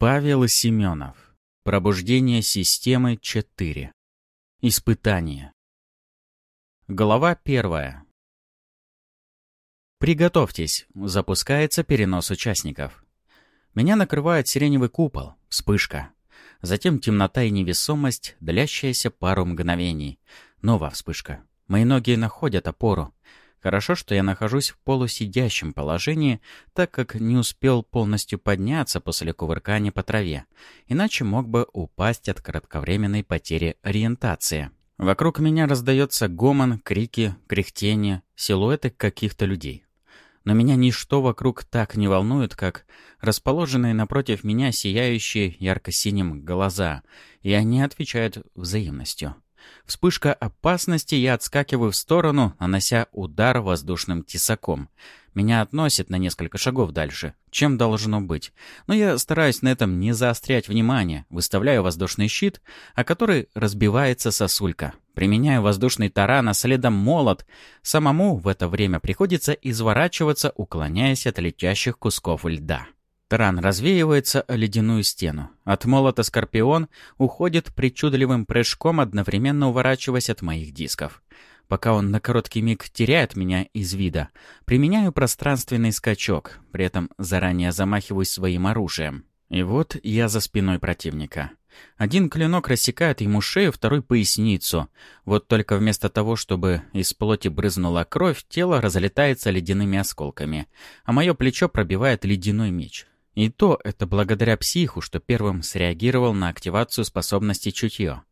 Павел Семенов. Пробуждение системы 4. Испытание. Глава первая. Приготовьтесь, запускается перенос участников. Меня накрывает сиреневый купол, вспышка. Затем темнота и невесомость, длящаяся пару мгновений. Новая вспышка. Мои ноги находят опору. Хорошо, что я нахожусь в полусидящем положении, так как не успел полностью подняться после кувыркания по траве, иначе мог бы упасть от кратковременной потери ориентации. Вокруг меня раздается гомон, крики, кряхтение, силуэты каких-то людей. Но меня ничто вокруг так не волнует, как расположенные напротив меня сияющие ярко-синим глаза, и они отвечают взаимностью. Вспышка опасности, я отскакиваю в сторону, нанося удар воздушным тесаком. Меня относит на несколько шагов дальше, чем должно быть. Но я стараюсь на этом не заострять внимание, выставляю воздушный щит, о который разбивается сосулька. Применяю воздушный таран, а следом молот. Самому в это время приходится изворачиваться, уклоняясь от летящих кусков льда. Таран развеивается о ледяную стену. От молота Скорпион уходит причудливым прыжком, одновременно уворачиваясь от моих дисков. Пока он на короткий миг теряет меня из вида, применяю пространственный скачок, при этом заранее замахиваюсь своим оружием. И вот я за спиной противника. Один клинок рассекает ему шею, второй — поясницу. Вот только вместо того, чтобы из плоти брызнула кровь, тело разлетается ледяными осколками, а мое плечо пробивает ледяной меч. И то это благодаря психу, что первым среагировал на активацию способности чутье.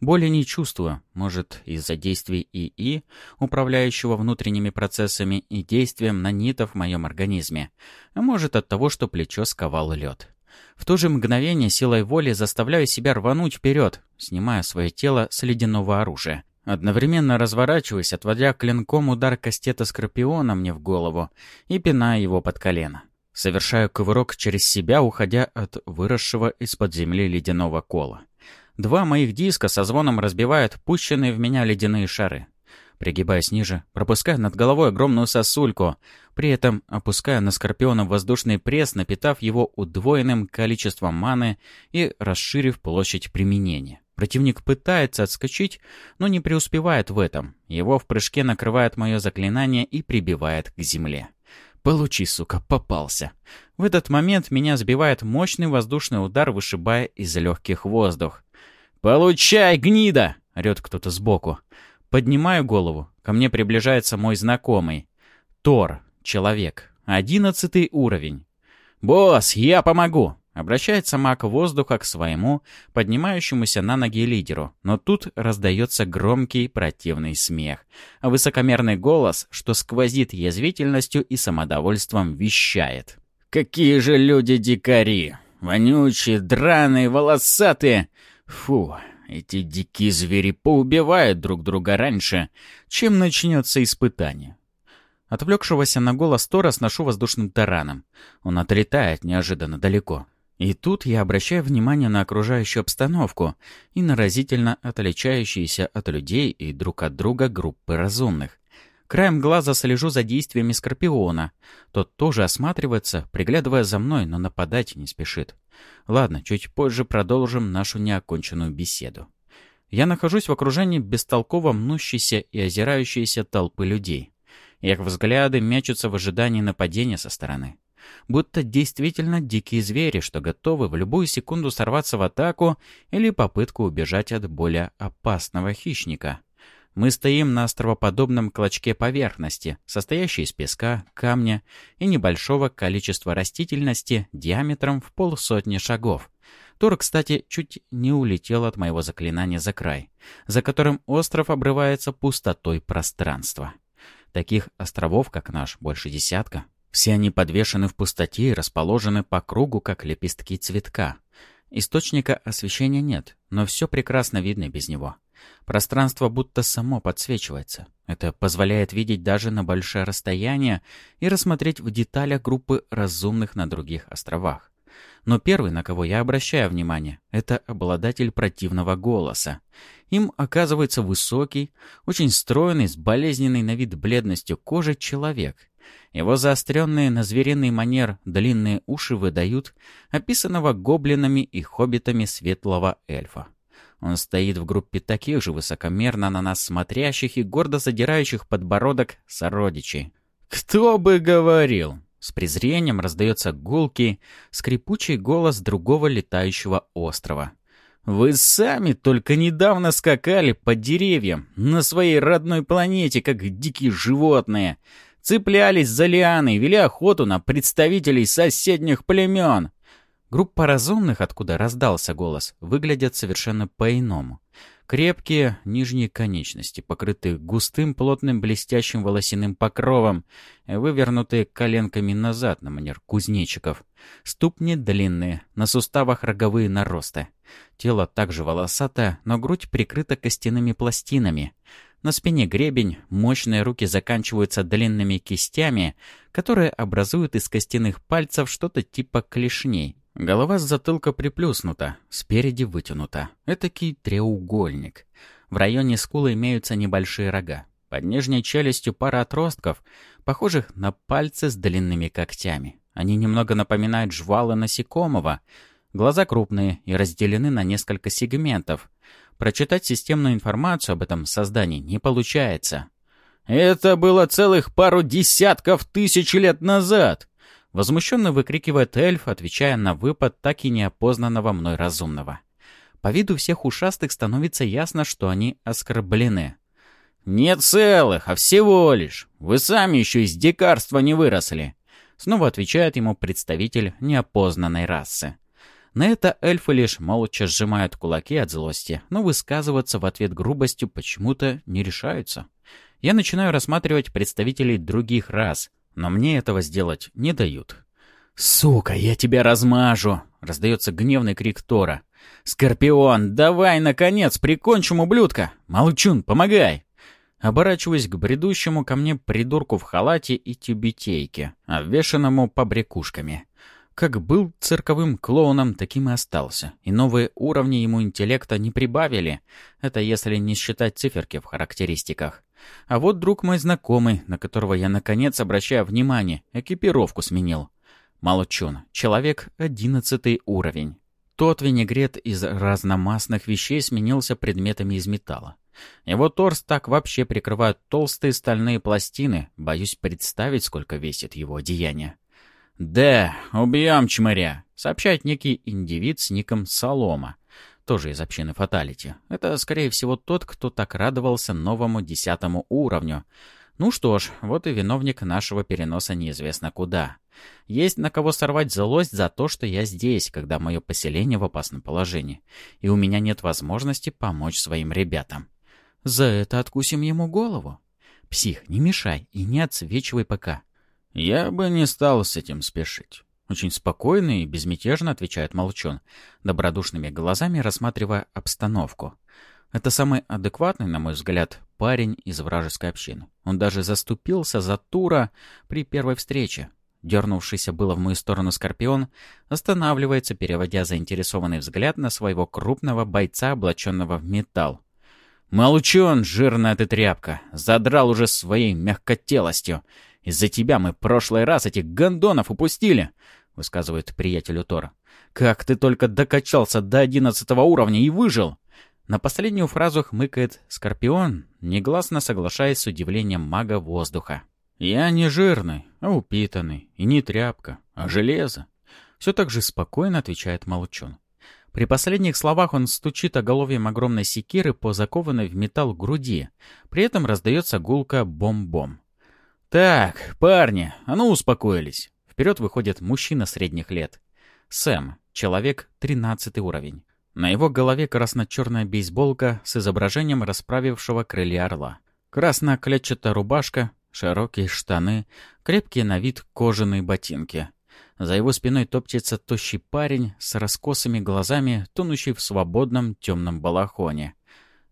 Боли не чувствую, может, из-за действий ИИ, управляющего внутренними процессами и действием нанитов в моем организме, а может от того, что плечо сковал лед. В то же мгновение силой воли заставляю себя рвануть вперед, снимая свое тело с ледяного оружия. Одновременно разворачиваясь, отводя клинком удар кастета Скорпиона мне в голову и пиная его под колено. Совершаю кувырок через себя, уходя от выросшего из-под земли ледяного кола. Два моих диска со звоном разбивают пущенные в меня ледяные шары. Пригибаясь ниже, пропуская над головой огромную сосульку, при этом опуская на Скорпиона воздушный пресс, напитав его удвоенным количеством маны и расширив площадь применения. Противник пытается отскочить, но не преуспевает в этом. Его в прыжке накрывает мое заклинание и прибивает к земле. Получи, сука, попался. В этот момент меня сбивает мощный воздушный удар, вышибая из легких воздух. «Получай, гнида!» — орет кто-то сбоку. Поднимаю голову. Ко мне приближается мой знакомый. Тор, человек. Одиннадцатый уровень. «Босс, я помогу!» Обращается маг воздуха к своему, поднимающемуся на ноги лидеру, но тут раздается громкий противный смех, а высокомерный голос, что сквозит язвительностью и самодовольством, вещает. «Какие же люди дикари! Вонючие, драные, волосатые! Фу, эти дикие звери поубивают друг друга раньше, чем начнется испытание. Отвлекшегося на голос Тора сношу воздушным тараном. Он отлетает неожиданно далеко. И тут я обращаю внимание на окружающую обстановку и на разительно отличающиеся от людей и друг от друга группы разумных. Краем глаза слежу за действиями Скорпиона. Тот тоже осматривается, приглядывая за мной, но нападать не спешит. Ладно, чуть позже продолжим нашу неоконченную беседу. Я нахожусь в окружении бестолково мнущейся и озирающейся толпы людей. Их взгляды мячутся в ожидании нападения со стороны будто действительно дикие звери, что готовы в любую секунду сорваться в атаку или попытку убежать от более опасного хищника. Мы стоим на островоподобном клочке поверхности, состоящей из песка, камня и небольшого количества растительности диаметром в полсотни шагов. Тор, кстати, чуть не улетел от моего заклинания за край, за которым остров обрывается пустотой пространства. Таких островов, как наш, больше десятка. Все они подвешены в пустоте и расположены по кругу, как лепестки цветка. Источника освещения нет, но все прекрасно видно без него. Пространство будто само подсвечивается. Это позволяет видеть даже на большое расстояние и рассмотреть в деталях группы разумных на других островах. Но первый, на кого я обращаю внимание, это обладатель противного голоса. Им оказывается высокий, очень стройный, с болезненной на вид бледностью кожи человек — Его заостренные на звериный манер длинные уши выдают описанного гоблинами и хоббитами светлого эльфа. Он стоит в группе таких же высокомерно на нас смотрящих и гордо задирающих подбородок сородичей. «Кто бы говорил!» С презрением раздается гулкий, скрипучий голос другого летающего острова. «Вы сами только недавно скакали по деревьям на своей родной планете, как дикие животные. Цеплялись за лианы, вели охоту на представителей соседних племен. Группа разумных, откуда раздался голос, выглядят совершенно по-иному. Крепкие нижние конечности, покрытые густым, плотным, блестящим волосяным покровом, вывернутые коленками назад на манер кузнечиков. Ступни длинные, на суставах роговые наросты. Тело также волосатое, но грудь прикрыта костяными пластинами. На спине гребень, мощные руки заканчиваются длинными кистями, которые образуют из костяных пальцев что-то типа клешней. Голова с затылка приплюснута, спереди вытянута. Этакий треугольник. В районе скулы имеются небольшие рога. Под нижней челюстью пара отростков, похожих на пальцы с длинными когтями. Они немного напоминают жвалы насекомого. Глаза крупные и разделены на несколько сегментов. Прочитать системную информацию об этом создании не получается. «Это было целых пару десятков тысяч лет назад!» Возмущенно выкрикивает эльф, отвечая на выпад так и неопознанного мной разумного. По виду всех ушастых становится ясно, что они оскорблены. «Не целых, а всего лишь. Вы сами еще из дикарства не выросли!» Снова отвечает ему представитель неопознанной расы. На это эльфы лишь молча сжимают кулаки от злости, но высказываться в ответ грубостью почему-то не решаются. Я начинаю рассматривать представителей других рас, но мне этого сделать не дают. «Сука, я тебя размажу!» — раздается гневный крик Тора. «Скорпион, давай, наконец, прикончим ублюдка! Молчун, помогай!» Оборачиваясь к бредущему ко мне придурку в халате и тюбетейке, обвешанному побрякушками. Как был цирковым клоуном, таким и остался. И новые уровни ему интеллекта не прибавили. Это если не считать циферки в характеристиках. А вот друг мой знакомый, на которого я наконец обращаю внимание, экипировку сменил. Молчун. Человек одиннадцатый уровень. Тот винегрет из разномастных вещей сменился предметами из металла. Его торс так вообще прикрывают толстые стальные пластины. Боюсь представить, сколько весит его одеяние. «Да, убьем чмыря», — сообщает некий индивид с ником Солома, тоже из общины Фаталити. Это, скорее всего, тот, кто так радовался новому десятому уровню. Ну что ж, вот и виновник нашего переноса неизвестно куда. Есть на кого сорвать злость за то, что я здесь, когда мое поселение в опасном положении, и у меня нет возможности помочь своим ребятам. За это откусим ему голову. Псих, не мешай и не отсвечивай пока. «Я бы не стал с этим спешить». Очень спокойно и безмятежно отвечает Молчон, добродушными глазами рассматривая обстановку. Это самый адекватный, на мой взгляд, парень из вражеской общины. Он даже заступился за Тура при первой встрече. Дернувшийся было в мою сторону Скорпион останавливается, переводя заинтересованный взгляд на своего крупного бойца, облаченного в металл. «Молчон, жирная ты тряпка! Задрал уже своей мягкотелостью! Из-за тебя мы прошлый раз этих гондонов упустили!» — высказывает приятелю Тора. «Как ты только докачался до одиннадцатого уровня и выжил!» На последнюю фразу хмыкает Скорпион, негласно соглашаясь с удивлением мага воздуха. «Я не жирный, а упитанный, и не тряпка, а железо!» Все так же спокойно отвечает Молчун. При последних словах он стучит оголовьем огромной секиры по закованной в металл груди. При этом раздается гулка бом-бом. «Так, парни, а ну успокоились!» Вперед выходит мужчина средних лет. Сэм, человек 13 уровень. На его голове красно-черная бейсболка с изображением расправившего крылья орла. Красно-клетчатая рубашка, широкие штаны, крепкие на вид кожаные ботинки. За его спиной топчется тощий парень с раскосыми глазами, тонущий в свободном темном балахоне.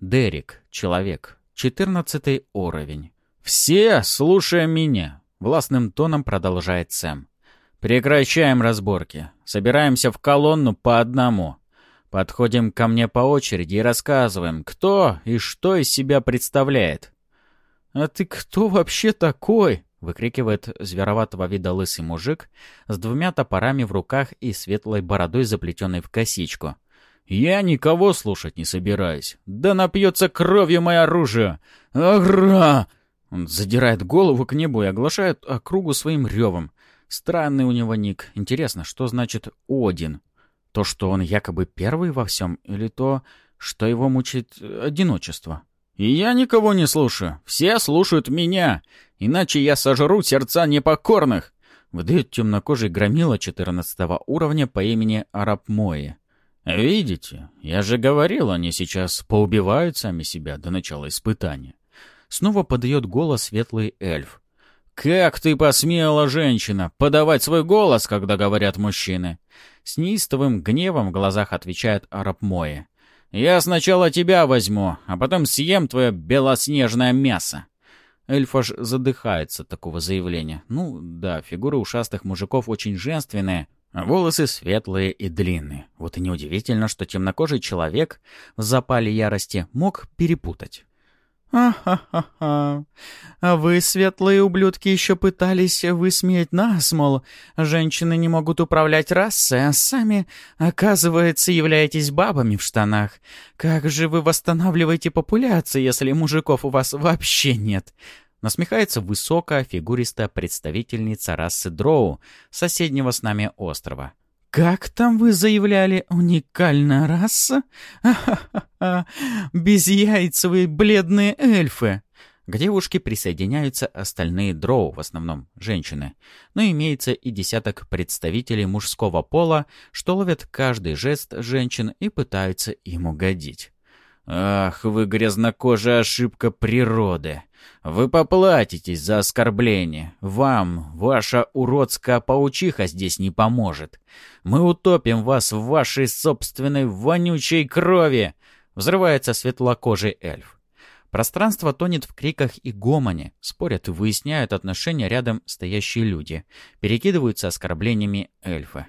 Дерек, человек, 14 уровень. «Все, слушая меня!» — властным тоном продолжает Сэм. «Прекращаем разборки. Собираемся в колонну по одному. Подходим ко мне по очереди и рассказываем, кто и что из себя представляет». «А ты кто вообще такой?» — выкрикивает звероватого вида лысый мужик с двумя топорами в руках и светлой бородой, заплетенной в косичку. «Я никого слушать не собираюсь. Да напьется кровью мое оружие! Агра!» Он задирает голову к небу и оглашает округу своим ревом. Странный у него ник. Интересно, что значит «Один»? То, что он якобы первый во всем, или то, что его мучает одиночество? И я никого не слушаю. Все слушают меня. Иначе я сожру сердца непокорных. Выдает темнокожий громила 14 уровня по имени Арабмои. «Видите, я же говорил, они сейчас поубивают сами себя до начала испытания». Снова подает голос светлый эльф. «Как ты посмела, женщина, подавать свой голос, когда говорят мужчины?» С неистовым гневом в глазах отвечает Арабмои. «Я сначала тебя возьму, а потом съем твое белоснежное мясо». Эльф аж задыхается от такого заявления. Ну, да, фигуры ушастых мужиков очень женственные, а волосы светлые и длинные. Вот и неудивительно, что темнокожий человек в запале ярости мог перепутать. «А-ха-ха-ха! А вы, светлые ублюдки, еще пытались высмеять нас, мол, женщины не могут управлять расой, а сами, оказывается, являетесь бабами в штанах. Как же вы восстанавливаете популяцию, если мужиков у вас вообще нет?» Насмехается высокая, фигуристая представительница расы Дроу, соседнего с нами острова. «Как там вы заявляли, уникальная раса? Ха-ха-ха! Безяйцевые бледные эльфы!» К девушке присоединяются остальные дроу, в основном женщины. Но имеется и десяток представителей мужского пола, что ловят каждый жест женщин и пытаются им угодить. «Ах, вы грязнокожая ошибка природы! Вы поплатитесь за оскорбление. Вам ваша уродская паучиха здесь не поможет. Мы утопим вас в вашей собственной вонючей крови!» Взрывается светлокожий эльф. Пространство тонет в криках и гомоне, спорят и выясняют отношения рядом стоящие люди, перекидываются оскорблениями эльфа.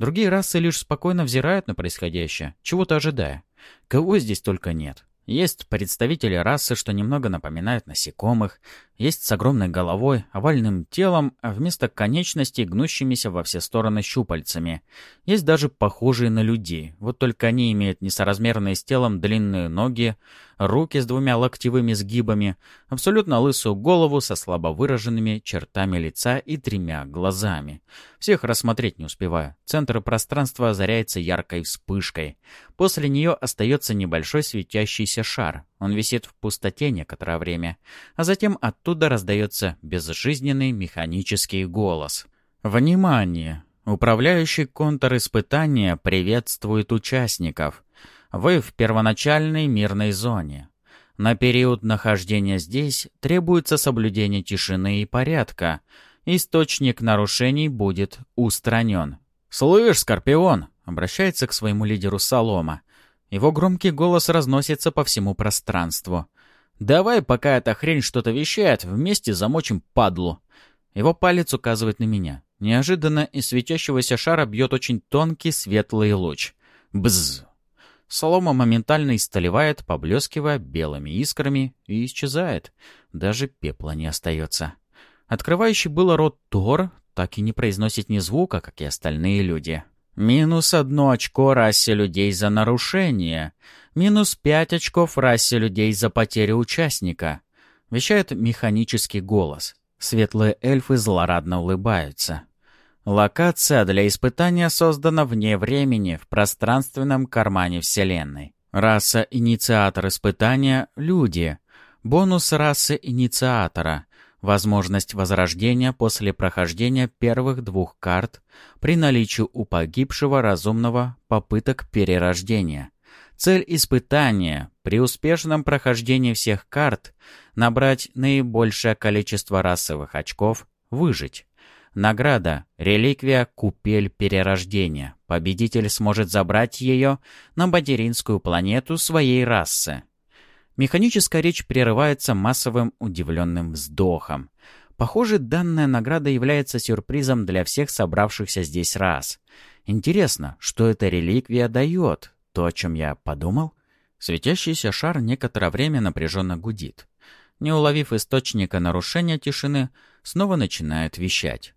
Другие расы лишь спокойно взирают на происходящее, чего-то ожидая. Кого здесь только нет. Есть представители расы, что немного напоминают насекомых, есть с огромной головой, овальным телом, а вместо конечностей гнущимися во все стороны щупальцами. Есть даже похожие на людей, вот только они имеют несоразмерные с телом длинные ноги, руки с двумя локтевыми сгибами, абсолютно лысую голову со слабо выраженными чертами лица и тремя глазами. Всех рассмотреть не успеваю. Центр пространства озаряется яркой вспышкой. После нее остается небольшой светящийся шар. Он висит в пустоте некоторое время, а затем оттуда раздается безжизненный механический голос. «Внимание! Управляющий контур испытания приветствует участников. Вы в первоначальной мирной зоне. На период нахождения здесь требуется соблюдение тишины и порядка. Источник нарушений будет устранен. «Слышь, Скорпион!» — обращается к своему лидеру Солома. Его громкий голос разносится по всему пространству. «Давай, пока эта хрень что-то вещает, вместе замочим падлу». Его палец указывает на меня. Неожиданно из светящегося шара бьет очень тонкий светлый луч. Бзз! Солома моментально истолевает, поблескивая белыми искрами, и исчезает. Даже пепла не остается. Открывающий было рот Тор так и не произносит ни звука, как и остальные люди. Минус одно очко расе людей за нарушение. Минус пять очков расе людей за потерю участника. Вещает механический голос. Светлые эльфы злорадно улыбаются. Локация для испытания создана вне времени, в пространственном кармане Вселенной. Раса инициатор испытания — люди. Бонус расы инициатора — возможность возрождения после прохождения первых двух карт при наличии у погибшего разумного попыток перерождения. Цель испытания — при успешном прохождении всех карт набрать наибольшее количество расовых очков, выжить. Награда — реликвия «Купель перерождения». Победитель сможет забрать ее на материнскую планету своей расы. Механическая речь прерывается массовым удивленным вздохом. Похоже, данная награда является сюрпризом для всех собравшихся здесь рас. Интересно, что эта реликвия дает? То, о чем я подумал? Светящийся шар некоторое время напряженно гудит. Не уловив источника нарушения тишины, снова начинает вещать.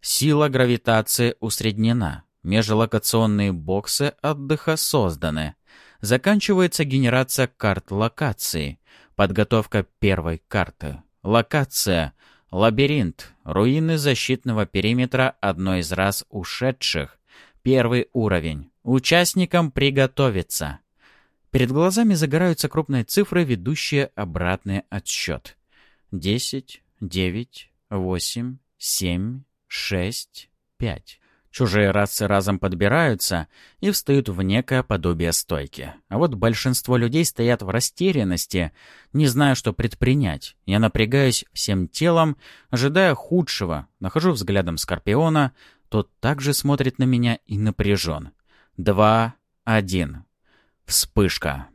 Сила гравитации усреднена. Межлокационные боксы отдыха созданы. Заканчивается генерация карт локации. Подготовка первой карты. Локация. Лабиринт. Руины защитного периметра одной из раз ушедших. Первый уровень. Участникам приготовиться. Перед глазами загораются крупные цифры, ведущие обратный отсчет. Десять, девять, восемь, семь, шесть, пять. Чужие расы разом подбираются и встают в некое подобие стойки. А вот большинство людей стоят в растерянности, не зная, что предпринять. Я напрягаюсь всем телом, ожидая худшего. Нахожу взглядом Скорпиона, тот также смотрит на меня и напряжен. Два, один. Вспышка.